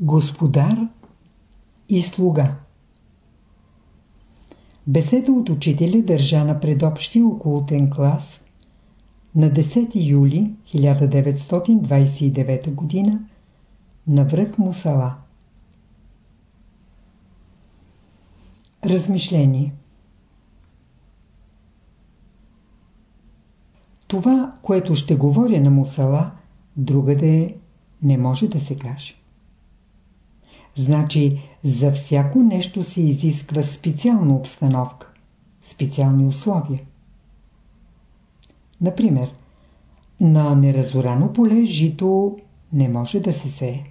Господар и слуга Беседа от учителя държа на предобщи окултен клас на 10 юли 1929 г. на връх Мусала. Размишление Това, което ще говоря на Мусала, другаде не може да се каже. Значи, за всяко нещо се изисква специална обстановка, специални условия. Например, на неразорано поле жито не може да се сее.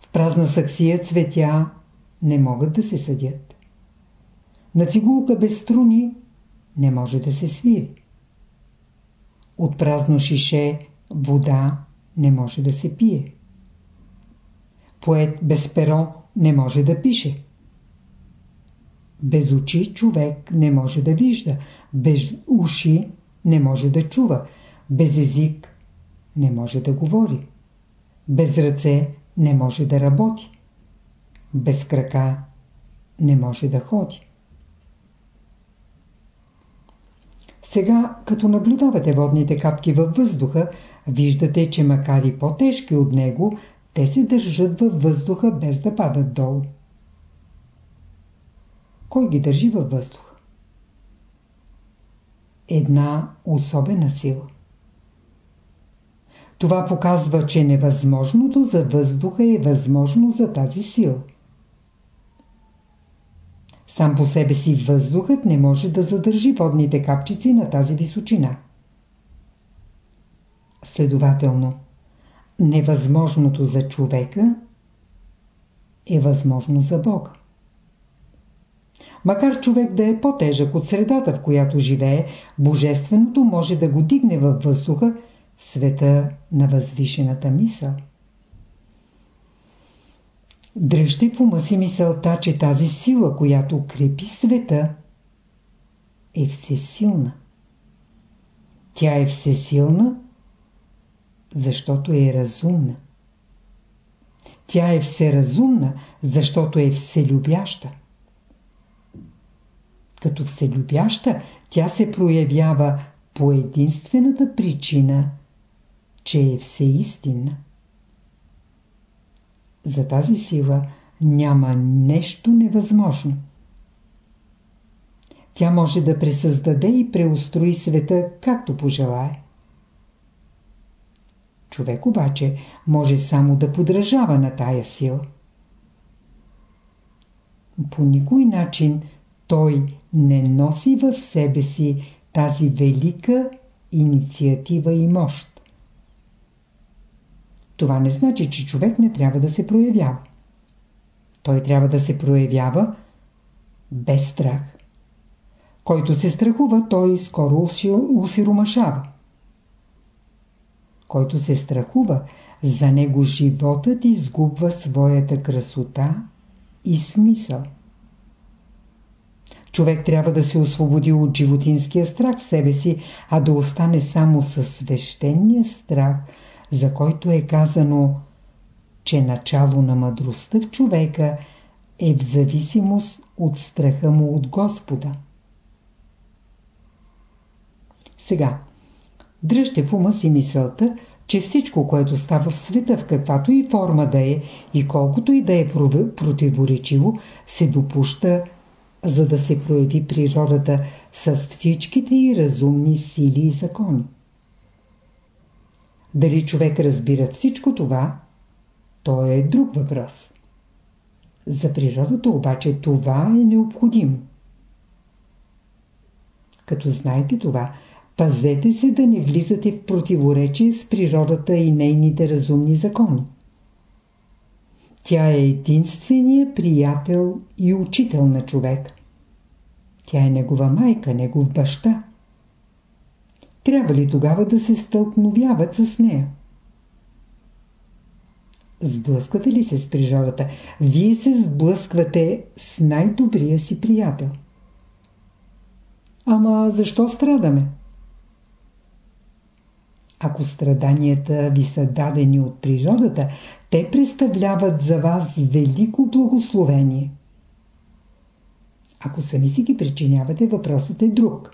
В празна саксия цветя не могат да се съдят. На цигулка без струни не може да се свири. От празно шише вода не може да се пие. Поет без перо не може да пише. Без очи човек не може да вижда, без уши не може да чува, без език не може да говори, без ръце не може да работи, без крака не може да ходи. Сега, като наблюдавате водните капки във въздуха, виждате, че макар и по-тежки от него, те се държат във въздуха без да падат долу. Кой ги държи във въздуха? Една особена сила. Това показва, че невъзможното за въздуха е възможно за тази сила. Сам по себе си въздухът не може да задържи водните капчици на тази височина. Следователно, невъзможното за човека е възможно за Бога. Макар човек да е по-тежък от средата, в която живее, Божественото може да го дигне във въздуха в света на възвишената мисъл. Дръжте в ума си мисълта, че тази сила, която крепи света, е всесилна. Тя е всесилна, защото е разумна. Тя е всеразумна, защото е вселюбяща. Като вселюбяща, тя се проявява по единствената причина, че е всеистинна. За тази сила няма нещо невъзможно. Тя може да пресъздаде и преустрои света както пожелае. Човек обаче може само да подражава на тая сила. По никой начин той не носи в себе си тази велика инициатива и мощ. Това не значи, че човек не трябва да се проявява. Той трябва да се проявява без страх. Който се страхува, той скоро усиромашава. Който се страхува, за него животът изгубва своята красота и смисъл. Човек трябва да се освободи от животинския страх в себе си, а да остане само със свещения страх – за който е казано, че начало на мъдростта в човека е в зависимост от страха му от Господа. Сега, дръжте в ума си мисълта, че всичко, което става в света, в каквато и форма да е и колкото и да е противоречиво, се допуща, за да се прояви природата с всичките и разумни сили и закони. Дали човек разбира всичко това, то е друг въпрос. За природата обаче това е необходимо. Като знаете това, пазете се да не влизате в противоречие с природата и нейните разумни закони. Тя е единствения приятел и учител на човек. Тя е негова майка, негов баща трябва ли тогава да се стълкновяват с нея? Сблъсквате ли се с природата? Вие се сблъсквате с най-добрия си приятел. Ама защо страдаме? Ако страданията ви са дадени от природата, те представляват за вас велико благословение. Ако сами си ги причинявате, въпросът е друг.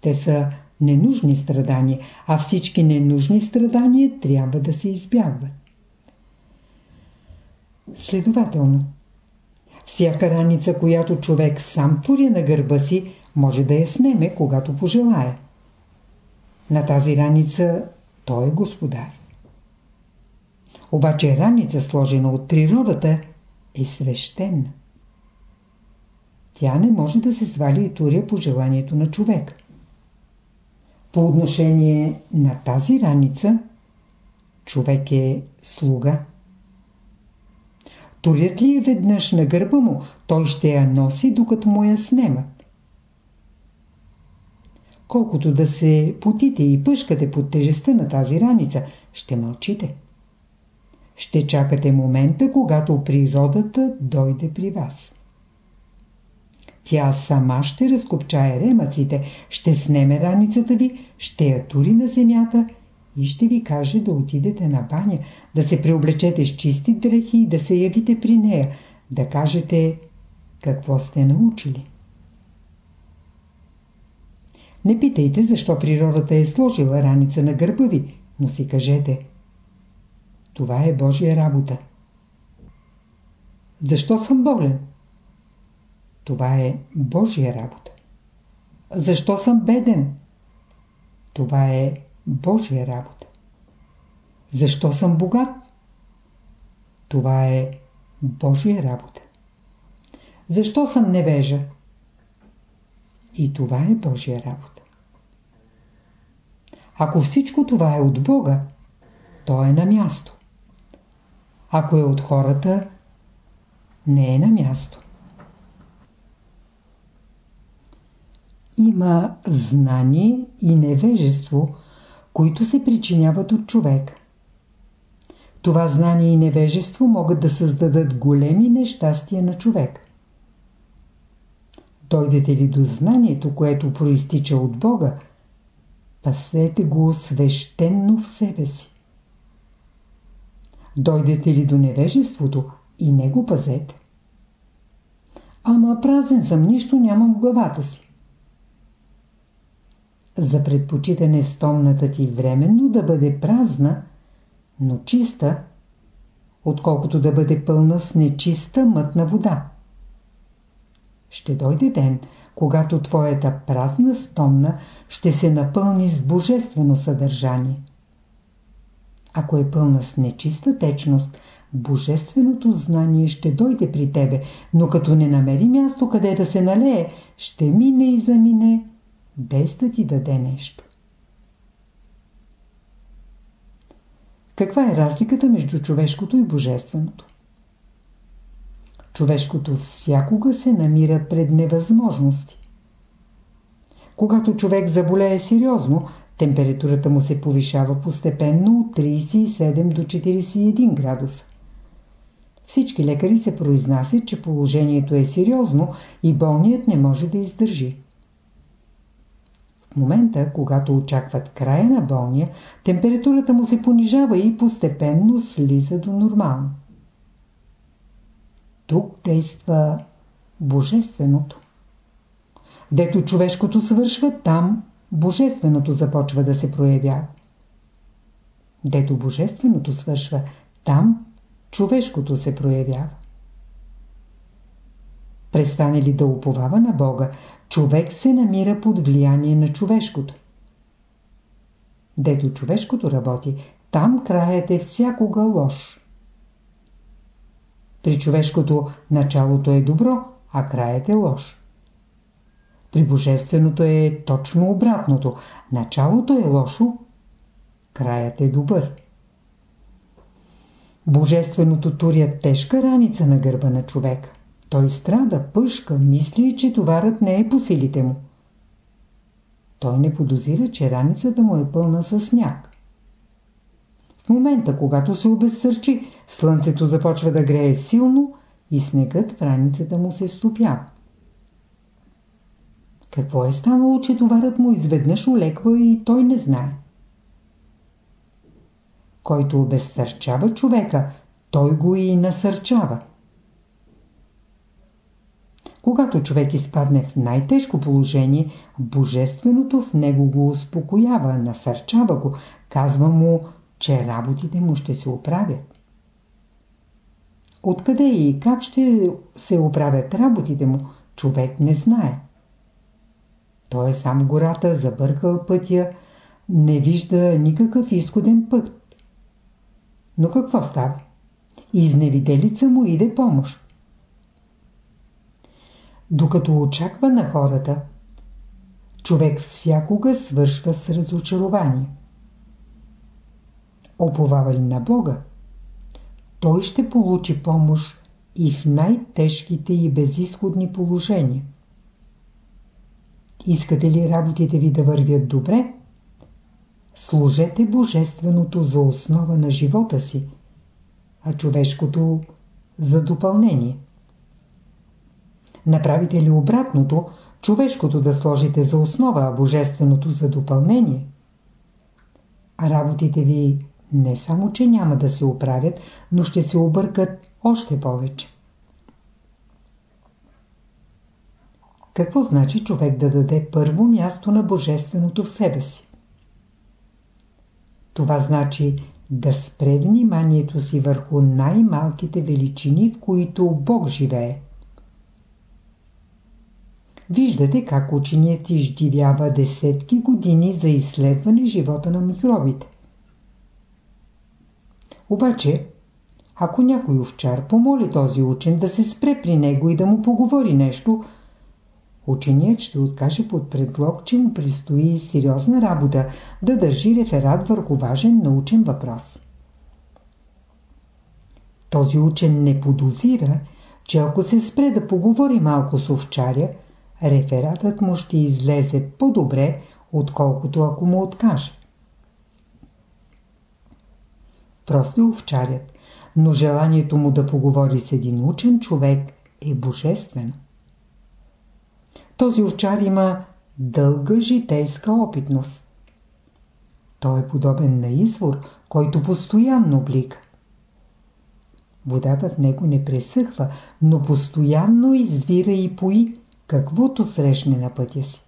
Те са ненужни страдания, а всички ненужни страдания трябва да се избягват. Следователно, всяка раница, която човек сам туря на гърба си, може да я снеме, когато пожелая. На тази раница той е господар. Обаче раница, сложена от природата, е свещена. Тя не може да се свали и туря по желанието на човек. По отношение на тази раница, човек е слуга. Турят ли е веднъж на гърба му, той ще я носи, докато му я снемат. Колкото да се потите и пъшкате под тежестта на тази раница, ще мълчите. Ще чакате момента, когато природата дойде при вас. Тя сама ще разкопчае ремъците, ще снеме раницата ви, ще я тури на земята и ще ви каже да отидете на баня, да се преоблечете с чисти дрехи и да се явите при нея, да кажете какво сте научили. Не питайте защо природата е сложила раница на гърба ви, но си кажете това е Божия работа. Защо съм болен? Това е Божия работа. Защо съм беден? Това е Божия работа. Защо съм богат? Това е Божия работа. Защо съм невежа? И това е Божия работа. Ако всичко това е от Бога, то е на място. Ако е от хората, не е на място. Има знание и невежество, които се причиняват от човек. Това знание и невежество могат да създадат големи нещастия на човек. Дойдете ли до знанието, което проистича от Бога, пасете го свещенно в себе си. Дойдете ли до невежеството и не го пазете. Ама празен съм, нищо нямам в главата си за предпочитане стомната ти временно да бъде празна, но чиста, отколкото да бъде пълна с нечиста мътна вода. Ще дойде ден, когато твоята празна стомна ще се напълни с божествено съдържание. Ако е пълна с нечиста течност, божественото знание ще дойде при тебе, но като не намери място къде да се налее, ще мине и замине без да ти даде нещо. Каква е разликата между човешкото и божественото? Човешкото всякога се намира пред невъзможности. Когато човек заболее сериозно, температурата му се повишава постепенно от 37 до 41 градуса. Всички лекари се произнасят, че положението е сериозно и болният не може да издържи. В момента, когато очакват края на болния, температурата му се понижава и постепенно слиза до нормално. Тук действа Божественото. Дето човешкото свършва, там Божественото започва да се проявява. Дето Божественото свършва, там човешкото се проявява. Престане ли да уповава на Бога, човек се намира под влияние на човешкото. Дето човешкото работи, там краят е всякога лош. При човешкото началото е добро, а краят е лош. При божественото е точно обратното. Началото е лошо, краят е добър. Божественото туря тежка раница на гърба на човека. Той страда, пъшка, мисли, че товарът не е по силите му. Той не подозира, че раницата му е пълна с сняг. В момента, когато се обезсърчи, слънцето започва да грее силно и снегът в раницата му се стопява. Какво е станало, че товарът му изведнъж олеква и той не знае? който обезсърчава човека, той го и насърчава. Когато човек изпадне в най-тежко положение, Божественото в него го успокоява, насърчава го, казва му, че работите му ще се оправят. Откъде и как ще се оправят работите му, човек не знае. Той е сам гората, забъркал пътя, не вижда никакъв изходен път. Но какво става? Изневиделица му иде помощ. Докато очаква на хората, човек всякога свършва с разочарование. Оповава ли на Бога? Той ще получи помощ и в най-тежките и безисходни положения. Искате ли работите ви да вървят добре? Служете Божественото за основа на живота си, а човешкото за допълнение. Направите ли обратното, човешкото да сложите за основа, а Божественото за допълнение? А работите ви не само, че няма да се оправят, но ще се объркат още повече. Какво значи човек да даде първо място на Божественото в себе си? Това значи да спре вниманието си върху най-малките величини, в които Бог живее. Виждате как ученият издивява десетки години за изследване живота на микробите. Обаче, ако някой овчар помоли този учен да се спре при него и да му поговори нещо, ученият ще откаже под предлог, че му предстои сериозна работа да държи реферат върху важен научен въпрос. Този учен не подозира, че ако се спре да поговори малко с овчаря, рефератът му ще излезе по-добре, отколкото ако му откаже. Просто овчарят, но желанието му да поговори с един учен човек е божествено. Този овчар има дълга житейска опитност. Той е подобен на извор, който постоянно блика. Водата в него не пресъхва, но постоянно извира и пои, каквото срещне на пътя си.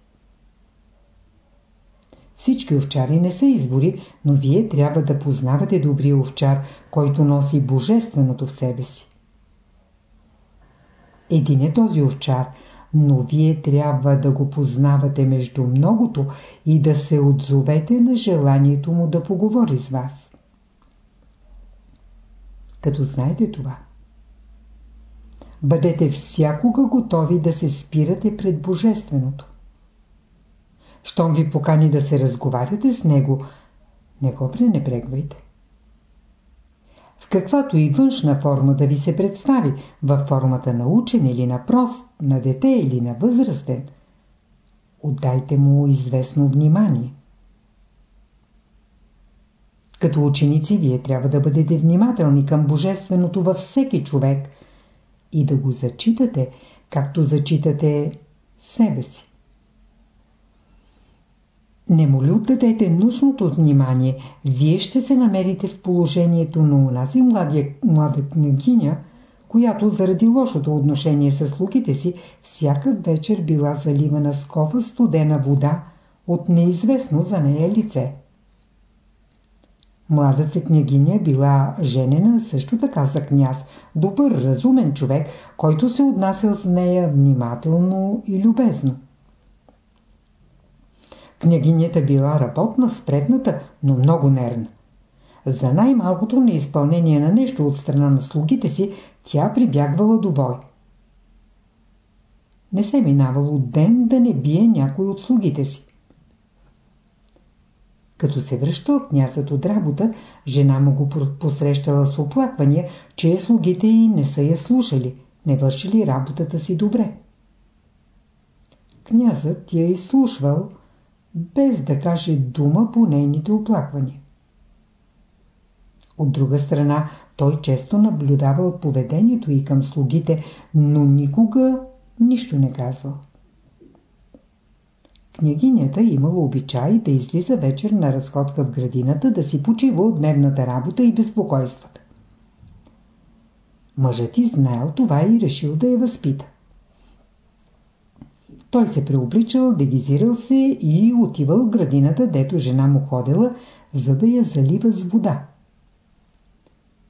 Всички овчари не са извори, но вие трябва да познавате добрия овчар, който носи божественото в себе си. Един е този овчар, но вие трябва да го познавате между многото и да се отзовете на желанието му да поговори с вас. Като знаете това, бъдете всякога готови да се спирате пред Божественото. Щом ви покани да се разговаряте с него, не го пренебрегвайте. В каквато и външна форма да ви се представи, във формата на учен или на прост, на дете или на възрастен, отдайте му известно внимание. Като ученици вие трябва да бъдете внимателни към Божественото във всеки човек и да го зачитате, както зачитате себе си. Не му ли отдадете нужното внимание, вие ще се намерите в положението на унази млада княгиня, която заради лошото отношение с слугите си всяка вечер била заливана с кова студена вода от неизвестно за нея лице. Младата княгиня била женена също така за княз, добър, разумен човек, който се отнасял с нея внимателно и любезно. Княгинята била работна, спретната, но много нервна. За най-малкото неизпълнение на нещо от страна на слугите си, тя прибягвала до бой. Не се минавало ден да не бие някой от слугите си. Като се връщал князът от работа, жена му го посрещала с оплаквания, че слугите й не са я слушали, не вършили работата си добре. Князът я изслушвал, без да каже дума по нейните оплаквания. От друга страна, той често наблюдавал поведението и към слугите, но никога нищо не казвал. Княгинята имала обичай да излиза вечер на разходка в градината, да си почива от дневната работа и безпокойствата. Мъжът и знаел това и решил да я възпита. Той се преобличал, дегизирал се и отивал в градината, дето жена му ходила, за да я залива с вода.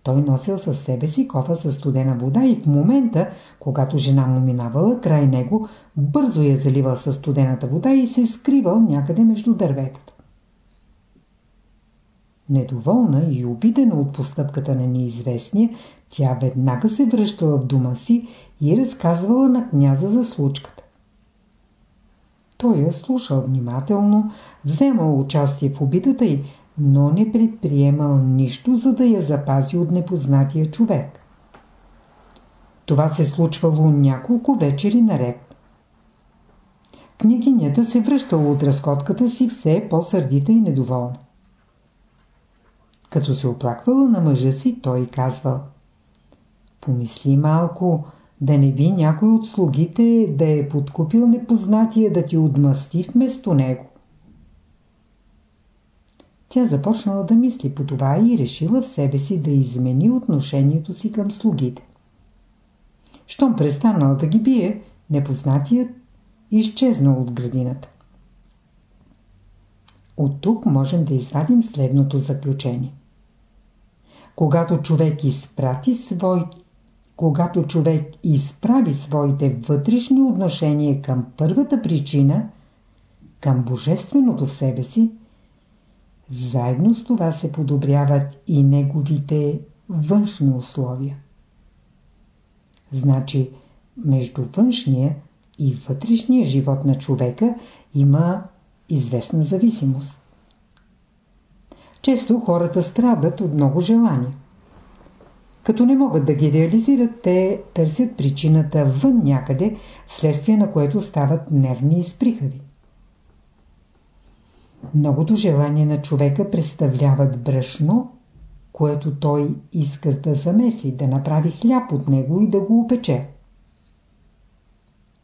Той носил със себе си кофа с студена вода и в момента, когато жена му минавала край него, бързо я заливал със студената вода и се скривал някъде между дърветата. Недоволна и обидена от постъпката на неизвестния, тя веднага се връщала в дома си и разказвала на княза за случката. Той я слушал внимателно, вземал участие в обидата й, но не предприемал нищо, за да я запази от непознатия човек. Това се случвало няколко вечери наред. Княгинята се връщала от разходката си все по-сърдита и недоволна. Като се оплаквала на мъжа си, той казвал Помисли малко, да не би някой от слугите да е подкупил непознатия да ти отмъсти вместо него. Тя започнала да мисли по това и решила в себе си да измени отношението си към слугите. Щом престанал да ги бие, непознатият изчезнал от градината. От тук можем да извадим следното заключение. Когато човек изпрати свой, когато човек изправи своите вътрешни отношения към първата причина, към божественото в себе си, заедно с това се подобряват и неговите външни условия. Значи, между външния и вътрешния живот на човека има известна зависимост. Често хората страдат от много желания. Като не могат да ги реализират, те търсят причината вън някъде, вследствие на което стават нервни и сприхави. Многото желания на човека представляват брашно, което той иска да замеси, да направи хляб от него и да го опече.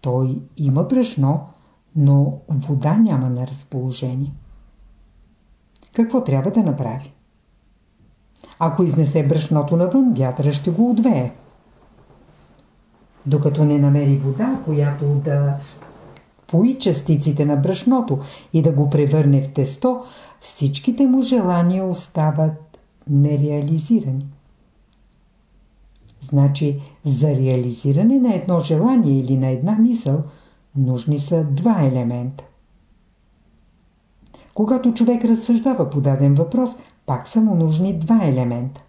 Той има брашно, но вода няма на разположение. Какво трябва да направи? Ако изнесе брашното навън, вятъра ще го отвее. Докато не намери вода, която да пои частиците на брашното и да го превърне в тесто, всичките му желания остават нереализирани. Значи, за реализиране на едно желание или на една мисъл, нужни са два елемента. Когато човек разсъждава по даден въпрос, пак са му нужни два елемента.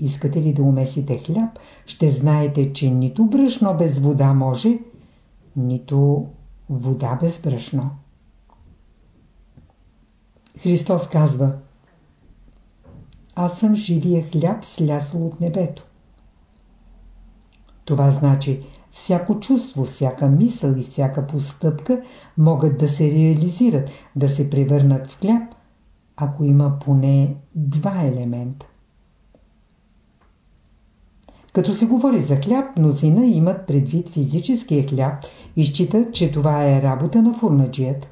Искате ли да умесите хляб, ще знаете, че нито брашно без вода може, нито вода без брашно. Христос казва Аз съм живия хляб слясъл от небето. Това значи всяко чувство, всяка мисъл и всяка постъпка могат да се реализират, да се превърнат в хляб, ако има поне два елемента. Като се говори за хляб, мнозина имат предвид физическия хляб и считат, че това е работа на фурнаджията.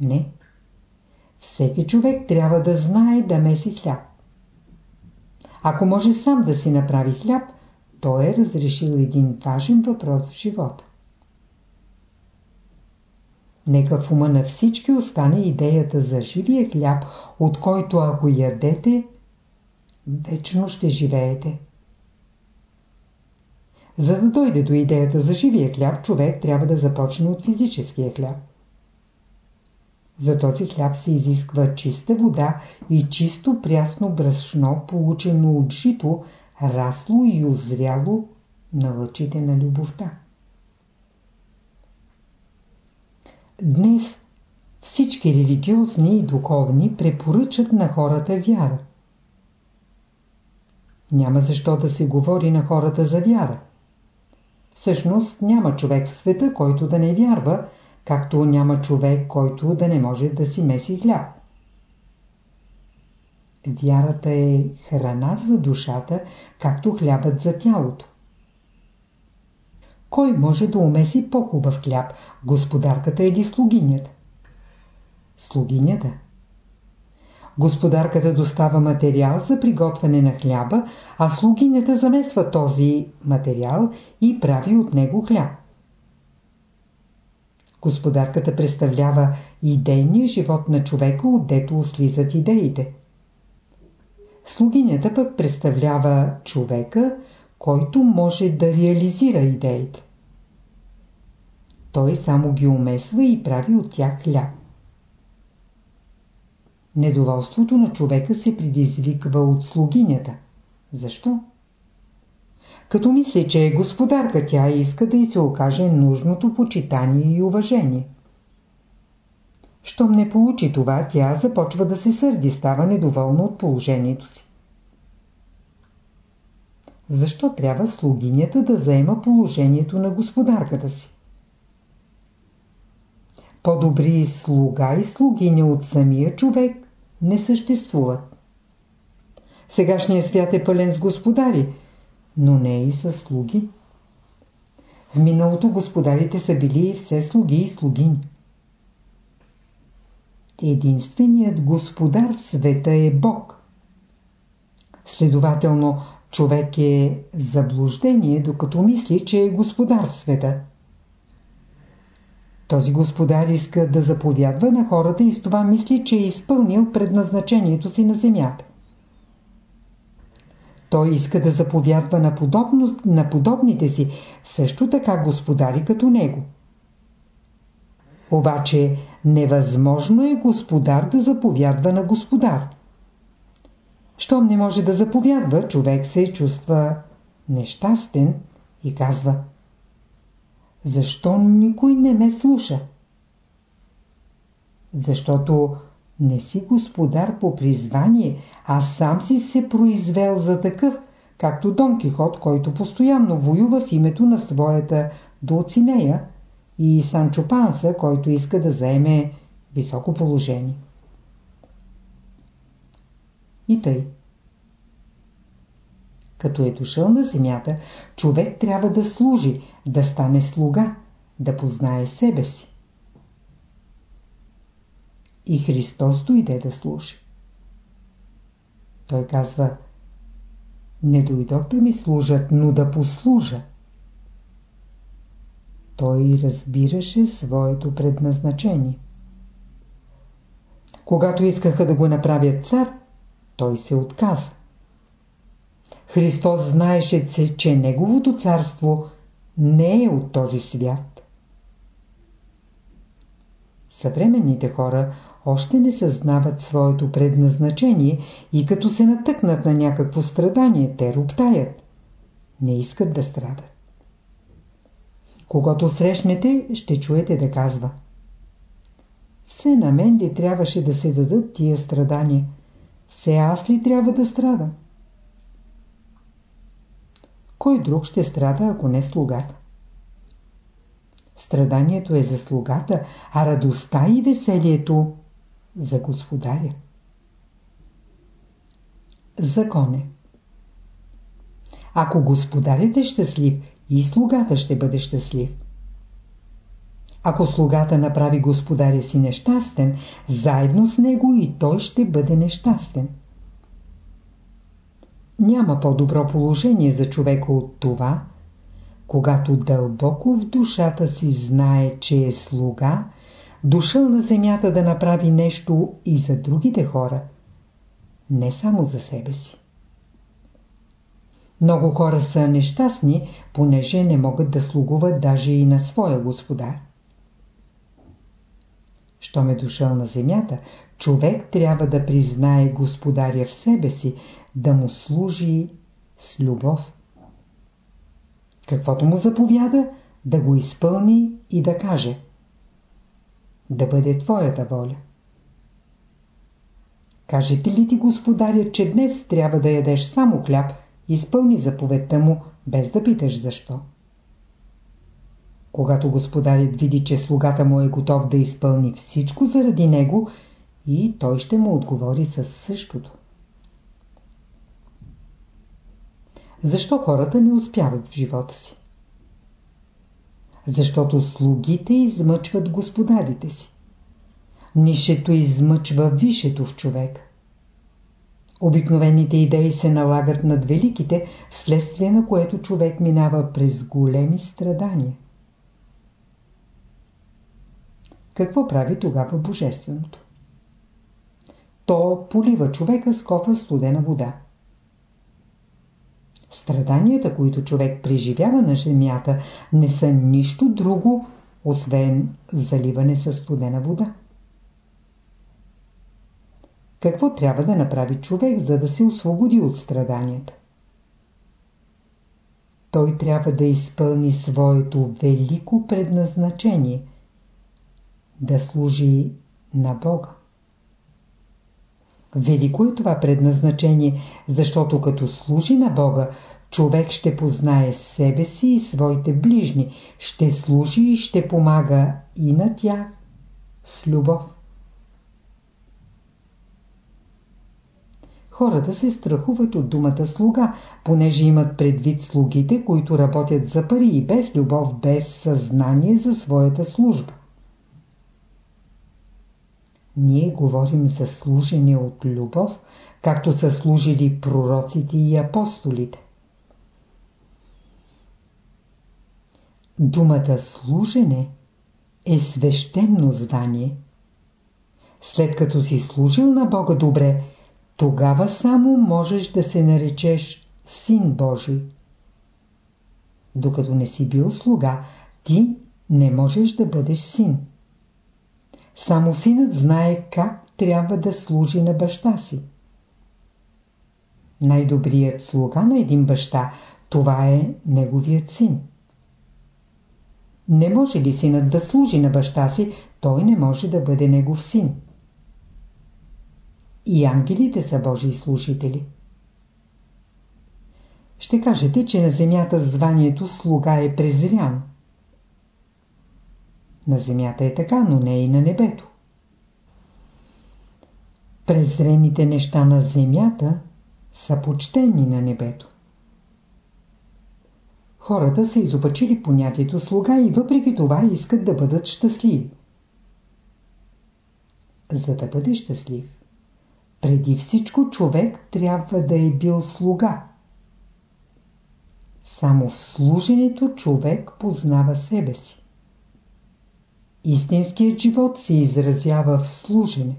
Не. Всеки човек трябва да знае да меси хляб. Ако може сам да си направи хляб, той е разрешил един важен въпрос в живота. Нека в ума на всички остане идеята за живия хляб, от който ако ядете, вечно ще живеете. За да дойде до идеята за живия хляб, човек трябва да започне от физическия хляб. За този хляб се изисква чиста вода и чисто прясно брашно, получено от жито, расло и озряло на лъчите на любовта. Днес всички религиозни и духовни препоръчат на хората вяра. Няма защо да се говори на хората за вяра. Всъщност няма човек в света, който да не вярва, както няма човек, който да не може да си меси хляб. Вярата е храна за душата, както хлябът за тялото. Кой може да умеси по-хубав хляб, господарката или слугинята? Слугинята. Господарката достава материал за приготвяне на хляба, а слугинята замества този материал и прави от него хляб. Господарката представлява идейния живот на човека, отдето слизат идеите. Слугинята пък представлява човека, който може да реализира идеите. Той само ги умесва и прави от тях хляб. Недоволството на човека се предизвиква от слугинята. Защо? Като мисли, че е господарка, тя иска да й се окаже нужното почитание и уважение. Щом не получи това, тя започва да се сърди, става недоволна от положението си. Защо трябва слугинята да заема положението на господарката си? По-добри слуга и слугиня от самия човек не съществуват. Сегашният свят е пълен с господари, но не и с слуги. В миналото господарите са били все слуги и слугини. Единственият господар в света е Бог. Следователно, човек е в заблуждение, докато мисли, че е господар в света. Този господар иска да заповядва на хората и с това мисли, че е изпълнил предназначението си на земята. Той иска да заповядва на, подобно, на подобните си, също така господари като него. Обаче невъзможно е господар да заповядва на господар. Щом не може да заповядва, човек се чувства нещастен и казва – защо никой не ме слуша? Защото не си господар по призвание, а сам си се произвел за такъв, както Дон Кихот, който постоянно воюва в името на своята Дулцинея и Санчо Панса, който иска да заеме високо положение. И тъй. Като е дошъл на земята, човек трябва да служи, да стане слуга, да познае себе си. И Христос дойде да служи. Той казва, не дойдох да ми служат, но да послужа. Той разбираше своето предназначение. Когато искаха да го направят цар, той се отказа. Христос знаеше, че Неговото царство не е от този свят. Съвременните хора още не съзнават своето предназначение и като се натъкнат на някакво страдание, те роптаят. Не искат да страдат. Когато срещнете, ще чуете да казва. Все на мен ли трябваше да се дадат тия страдания? Все аз ли трябва да страдам? Кой друг ще страда, ако не слугата? Страданието е за слугата, а радостта и веселието за господаря. Закон е. Ако господарят е щастлив, и слугата ще бъде щастлив. Ако слугата направи господаря си нещастен, заедно с него и той ще бъде нещастен. Няма по-добро положение за човека от това, когато дълбоко в душата си знае, че е слуга, дошъл на земята да направи нещо и за другите хора, не само за себе си. Много хора са нещастни, понеже не могат да слугуват даже и на своя господар. Щом е дошъл на земята, човек трябва да признае господаря в себе си, да му служи с любов. Каквото му заповяда, да го изпълни и да каже. Да бъде твоята воля. Кажете ли ти господаря, че днес трябва да ядеш само хляб, изпълни заповедта му, без да питаш защо. Когато господарят види, че слугата му е готов да изпълни всичко заради него, и той ще му отговори със същото. Защо хората не успяват в живота си? Защото слугите измъчват господарите си. Нишето измъчва висшето в човек. Обикновените идеи се налагат над великите, вследствие на което човек минава през големи страдания. Какво прави тогава Божественото? То полива човека с кофа студена вода. Страданията, които човек преживява на земята, не са нищо друго, освен заливане с студена вода. Какво трябва да направи човек, за да се освободи от страданията? Той трябва да изпълни своето велико предназначение – да служи на Бога. Велико е това предназначение, защото като служи на Бога, човек ще познае себе си и своите ближни, ще служи и ще помага и на тях с любов. Хората се страхуват от думата слуга, понеже имат предвид слугите, които работят за пари и без любов, без съзнание за своята служба. Ние говорим за служене от любов, както са служили пророците и апостолите. Думата служене е свещено звание. След като си служил на Бога добре, тогава само можеш да се наречеш Син Божий. Докато не си бил слуга, ти не можеш да бъдеш син. Само синът знае как трябва да служи на баща си. Най-добрият слуга на един баща, това е неговият син. Не може ли синът да служи на баща си, той не може да бъде негов син. И ангелите са Божии служители. Ще кажете, че на земята званието слуга е презряно. На земята е така, но не и на небето. Презрените неща на земята са почтени на небето. Хората са изопачили понятието слуга и въпреки това искат да бъдат щастливи. За да бъде щастлив, преди всичко човек трябва да е бил слуга. Само в служенето човек познава себе си. Истинският живот се изразява в служене.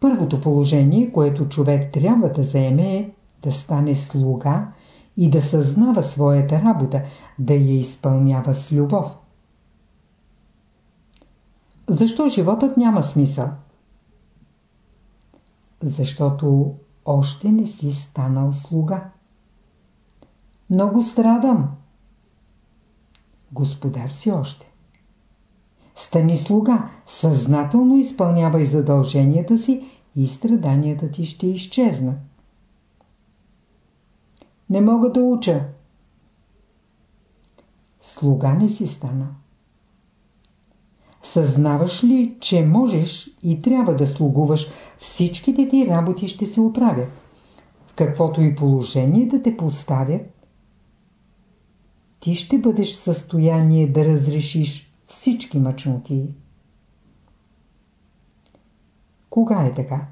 Първото положение, което човек трябва да заеме е да стане слуга и да съзнава своята работа, да я изпълнява с любов. Защо животът няма смисъл? Защото още не си станал слуга. Много страдам, Господар си още. Стани слуга, съзнателно изпълнявай задълженията си и страданията ти ще изчезнат. Не мога да уча. Слуга не си стана. Съзнаваш ли, че можеш и трябва да слугуваш, всичките ти работи ще се оправят. В каквото и положение да те поставят, ти ще бъдеш в състояние да разрешиш всички мъчноти. Кога е така?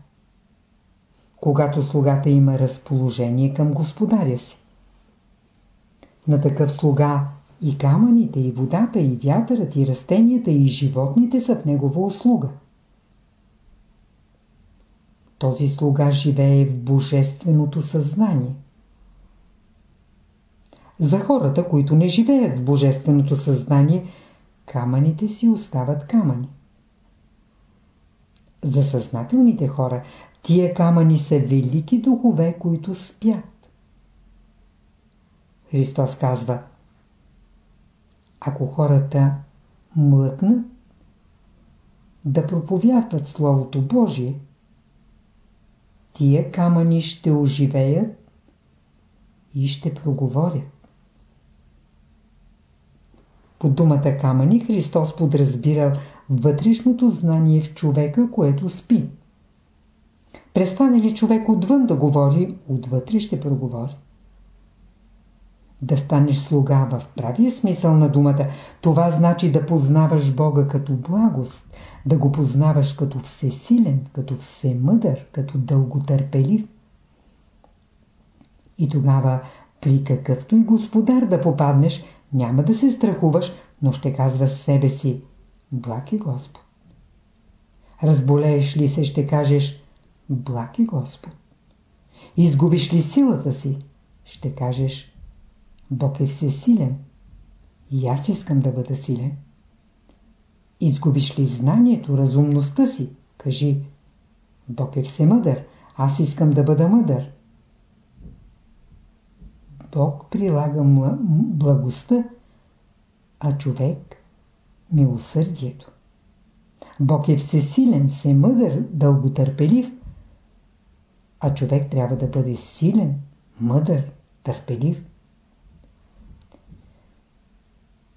Когато слугата има разположение към господаря си. На такъв слуга и камъните, и водата, и вятърът, и растенията, и животните са в негова услуга. Този слуга живее в божественото съзнание. За хората, които не живеят в божественото съзнание, камъните си остават камъни. За съзнателните хора, тия камъни са велики духове, които спят. Христос казва Ако хората млъкнат да проповядват Словото Божие, тия камъни ще оживеят и ще проговорят. По думата камъни Христос подразбирал вътрешното знание в човека, което спи. Престане ли човек отвън да говори, отвътре ще проговори. Да станеш слуга в правия смисъл на думата, това значи да познаваш Бога като благост, да го познаваш като всесилен, като всемъдър, като дълготърпелив. И тогава при какъвто и господар да попаднеш, няма да се страхуваш, но ще казваш себе си Благ е Господ. Разболееш ли се, ще кажеш Благ е Господ. Изгубиш ли силата си, ще кажеш Бог е всесилен. И аз искам да бъда силен. Изгубиш ли знанието, разумността си, кажи Бог е всемъдър, аз искам да бъда мъдър. Бог прилага благостта, а човек – милосърдието. Бог е всесилен, всемъдър, дълготърпелив, а човек трябва да бъде силен, мъдър, търпелив.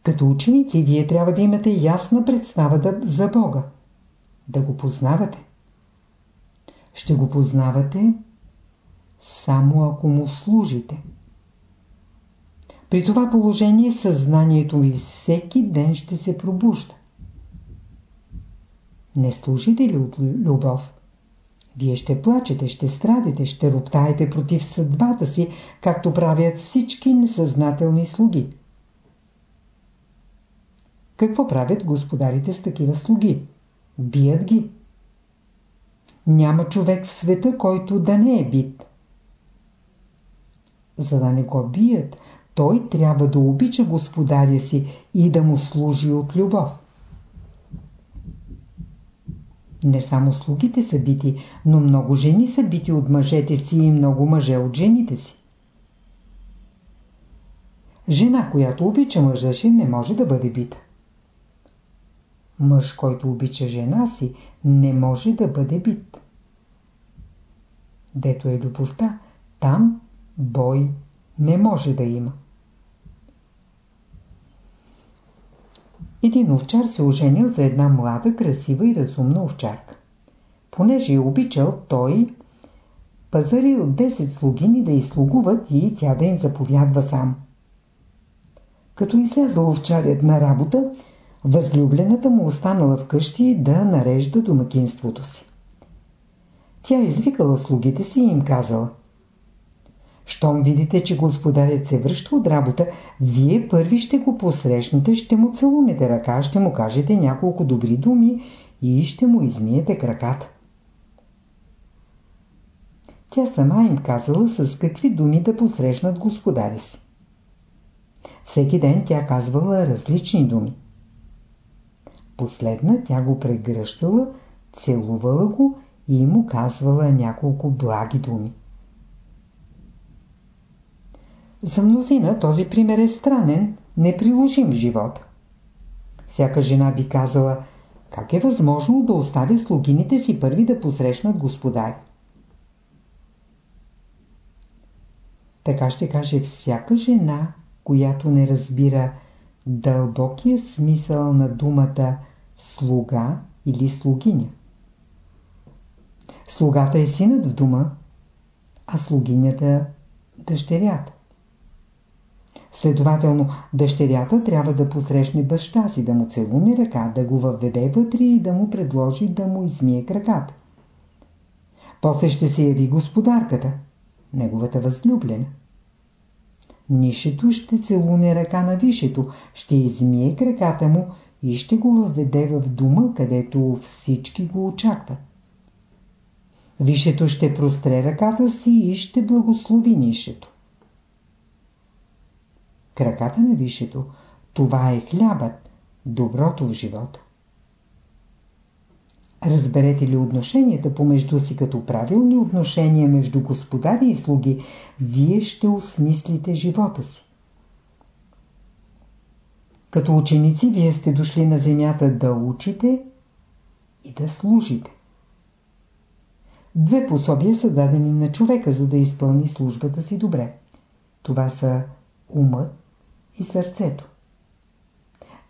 Като ученици, вие трябва да имате ясна представа за Бога. Да го познавате. Ще го познавате само ако му служите. При това положение съзнанието ви всеки ден ще се пробужда. Не служите ли от любов? Вие ще плачете, ще страдите, ще роптаете против съдбата си, както правят всички несъзнателни слуги. Какво правят господарите с такива слуги? Бият ги. Няма човек в света, който да не е бит. За да не го бият, той трябва да обича господаря си и да му служи от любов. Не само слугите са бити, но много жени са бити от мъжете си и много мъже от жените си. Жена, която обича мъжа си, не може да бъде бита. Мъж, който обича жена си, не може да бъде бит. Дето е любовта, там бой не може да има. Един овчар се оженил за една млада, красива и разумна овчарка. Понеже е обичал, той пазарил 10 слугини да изслугуват и тя да им заповядва сам. Като излязъл овчарят на работа, възлюблената му останала вкъщи да нарежда домакинството си. Тя извикала слугите си и им казала – щом видите, че господарят се връща от работа, вие първи ще го посрещнете, ще му целунете ръка, ще му кажете няколко добри думи и ще му измиете краката. Тя сама им казала с какви думи да посрещнат господаря си. Всеки ден тя казвала различни думи. Последна тя го прегръщала, целувала го и му казвала няколко благи думи. За мнозина този пример е странен, неприложим в живота. Всяка жена би казала, как е възможно да остави слугините си първи да посрещнат господари. Така ще каже всяка жена, която не разбира дълбокия смисъл на думата слуга или слугиня. Слугата е синът в дума, а слугинята – дъщерята. Следователно, дъщерята трябва да посрещне баща си, да му целуне ръка, да го въведе вътре и да му предложи да му измие краката. После ще се яви господарката, неговата възлюблена. Нишето ще целуне ръка на вишето, ще измие краката му и ще го въведе в дума, където всички го очакват. Вишето ще простре ръката си и ще благослови нишето краката на висшето, това е хлябът, доброто в живота. Разберете ли отношенията помежду си като правилни отношения между господари и слуги, вие ще осмислите живота си. Като ученици, вие сте дошли на земята да учите и да служите. Две пособия са дадени на човека, за да изпълни службата си добре. Това са умът и сърцето.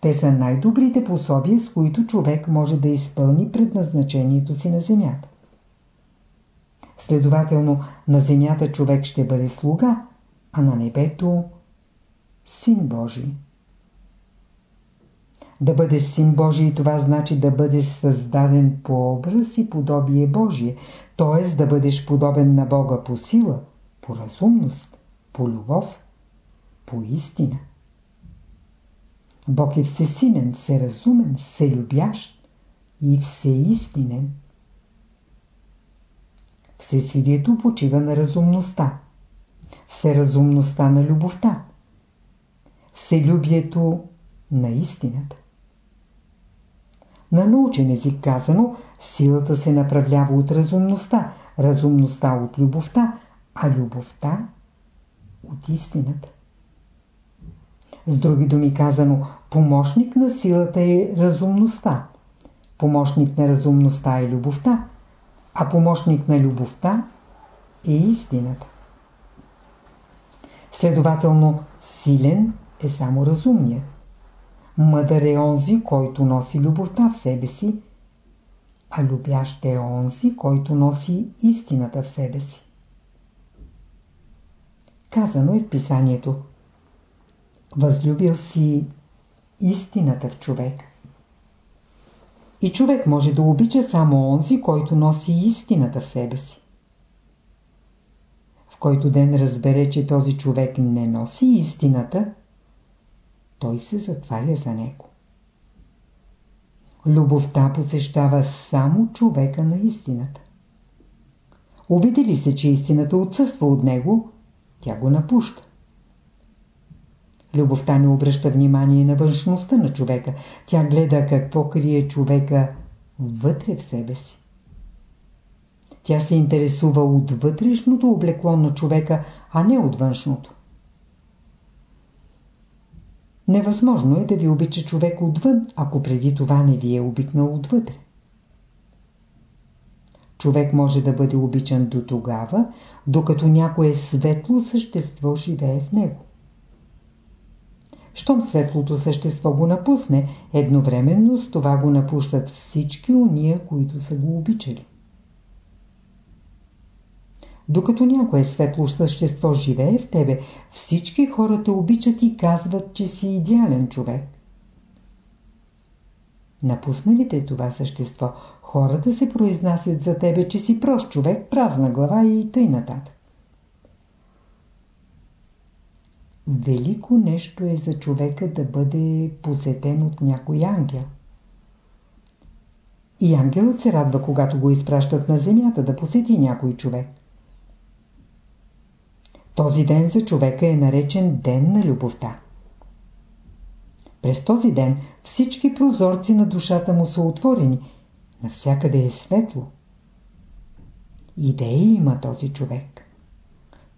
Те са най-добрите пособия, с които човек може да изпълни предназначението си на земята. Следователно, на земята човек ще бъде слуга, а на небето Син Божий. Да бъдеш син Божий, това значи да бъдеш създаден по образ и подобие Божие, т.е. да бъдеш подобен на Бога по сила, по разумност, по любов, по истина. Бог е всесинен, всеразумен, вселюбящ и всеистинен. Всесилието почива на разумността, всеразумността на любовта, вселюбието на истината. На научен език казано, силата се направлява от разумността, разумността от любовта, а любовта от истината. С други думи казано, помощник на силата е разумността, помощник на разумността е любовта, а помощник на любовта е истината. Следователно, силен е само разумният. Мъдър е онзи, който носи любовта в себе си, а любящ е онзи, който носи истината в себе си. Казано е в писанието Възлюбил си истината в човек. И човек може да обича само онзи, който носи истината в себе си. В който ден разбере, че този човек не носи истината, той се затваря за него. Любовта посещава само човека на истината. Увиди ли се, че истината отсъства от него, тя го напуща. Любовта не обръща внимание на външността на човека. Тя гледа какво крие човека вътре в себе си. Тя се интересува от вътрешното облекло на човека, а не от външното. Невъзможно е да ви обича човек отвън, ако преди това не ви е обикнал отвътре. Човек може да бъде обичан до тогава, докато някое светло същество живее в него. Щом светлото същество го напусне, едновременно с това го напущат всички уния, които са го обичали. Докато някое светло същество живее в тебе, всички хора те обичат и казват, че си идеален човек. Напуснали те това същество, хората се произнасят за тебе, че си прост човек, празна глава и тъй нататък. Велико нещо е за човека да бъде посетен от някой ангел. И ангелът се радва, когато го изпращат на земята да посети някой човек. Този ден за човека е наречен Ден на любовта. През този ден всички прозорци на душата му са отворени. Навсякъде е светло. Идеи има този човек.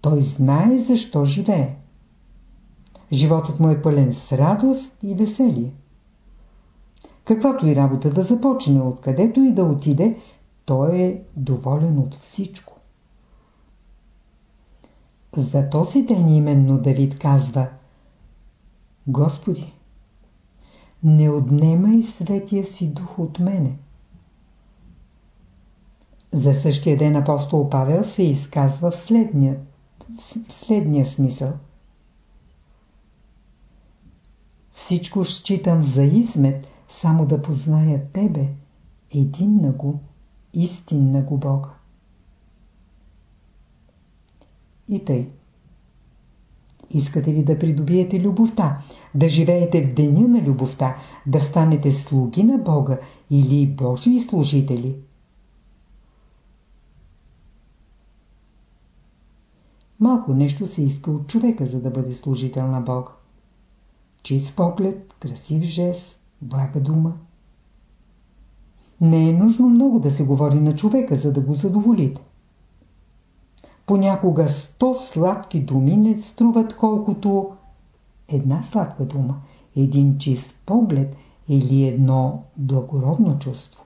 Той знае защо живее. Животът му е пълен с радост и веселие. Каквато и работа да започне, откъдето и да отиде, той е доволен от всичко. За този ден именно Давид казва Господи, не отнемай светия си дух от мене. За същия ден апостол Павел се изказва в следния, в следния смисъл. Всичко считам за измет, само да позная Тебе, един на го, истинна го Бога. И тъй. Искате ли да придобиете любовта, да живеете в деня на любовта, да станете слуги на Бога или Божии служители? Малко нещо се иска от човека, за да бъде служител на Бога. Чист поглед, красив жест, блага дума. Не е нужно много да се говори на човека, за да го задоволите. Понякога сто сладки думи не струват колкото една сладка дума, един чист поглед или едно благородно чувство.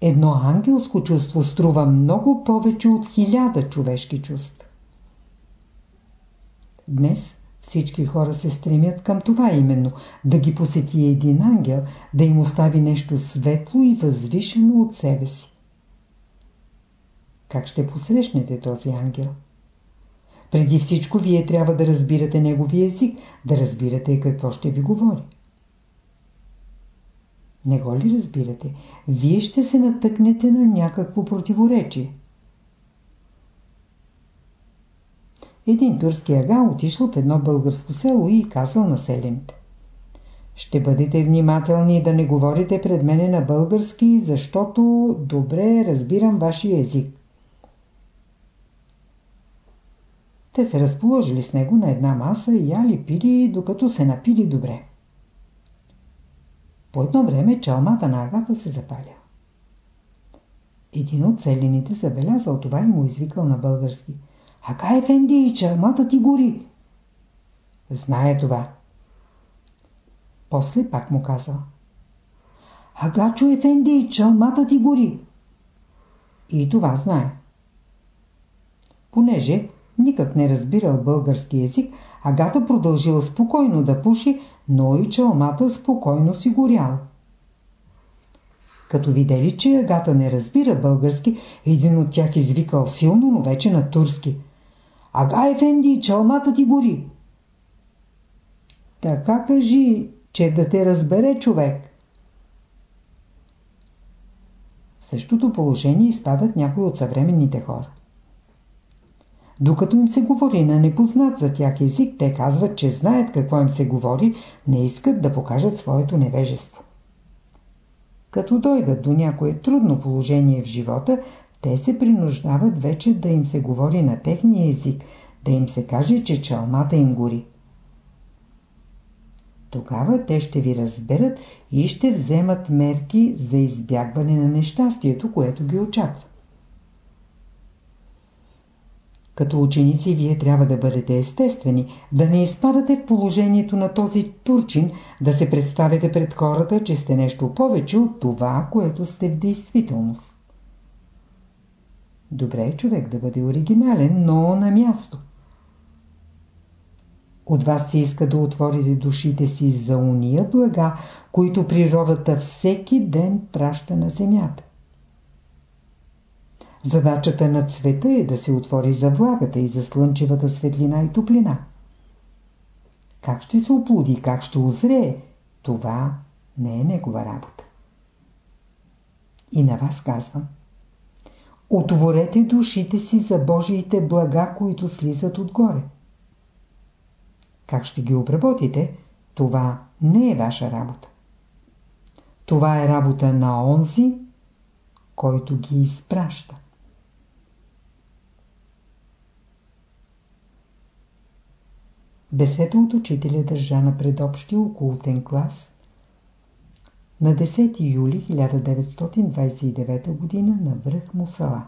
Едно ангелско чувство струва много повече от хиляда човешки чувства. Днес всички хора се стремят към това именно, да ги посети един ангел, да им остави нещо светло и възвишено от себе си. Как ще посрещнете този ангел? Преди всичко вие трябва да разбирате неговия език, да разбирате какво ще ви говори. Не го ли разбирате? Вие ще се натъкнете на някакво противоречие. Един турски ага отишъл в едно българско село и казал населените. Ще бъдете внимателни да не говорите пред мене на български, защото добре разбирам вашия език. Те се разположили с него на една маса и яли пили, докато се напили добре. По едно време чалмата на агата се запаля. Един от селените забелязал това и му извикал на български. Ага, Ефенди, чалмата ти гори. Знае това. После пак му казал. Агачо Ефенди, чалмата ти гори. И това знае. Понеже никак не разбирал български язик, Агата продължила спокойно да пуши, но и чалмата спокойно си горял. Като видели, че Агата не разбира български, един от тях извикал силно, но вече на турски. Ага, Ефенди, чалмата ти гори. Така кажи, че да те разбере човек. В същото положение изпадат някои от съвременните хора. Докато им се говори на непознат за тях език, те казват, че знаят какво им се говори, не искат да покажат своето невежество. Като дойдат до някое трудно положение в живота, те се принуждават вече да им се говори на техния език, да им се каже, че чалмата им гори. Тогава те ще ви разберат и ще вземат мерки за избягване на нещастието, което ги очаква. Като ученици вие трябва да бъдете естествени, да не изпадате в положението на този турчин, да се представите пред хората, че сте нещо повече от това, което сте в действителност. Добре е човек да бъде оригинален, но на място. От вас се иска да отворите душите си за уния блага, които природата всеки ден праща на земята. Задачата на цвета е да се отвори за влагата и за слънчевата светлина и топлина. Как ще се оплоди, как ще озрее, това не е негова работа. И на вас казвам. Отворете душите си за Божиите блага, които слизат отгоре. Как ще ги обработите, това не е ваша работа. Това е работа на онзи, който ги изпраща. Беседа от учителя държа на предобщи окултен клас на 10 юли 1929 г. на връх Мусала.